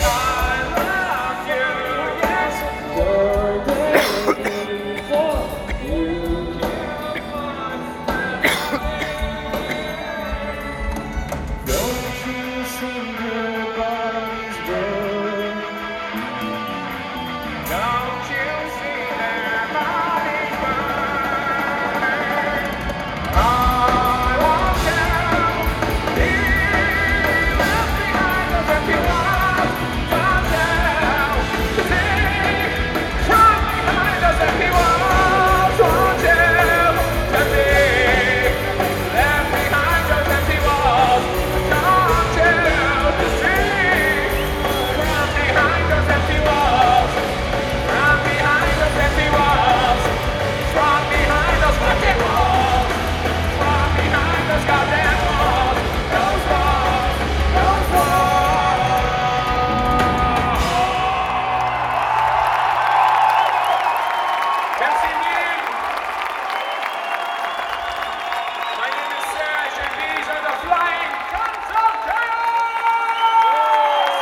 Bye.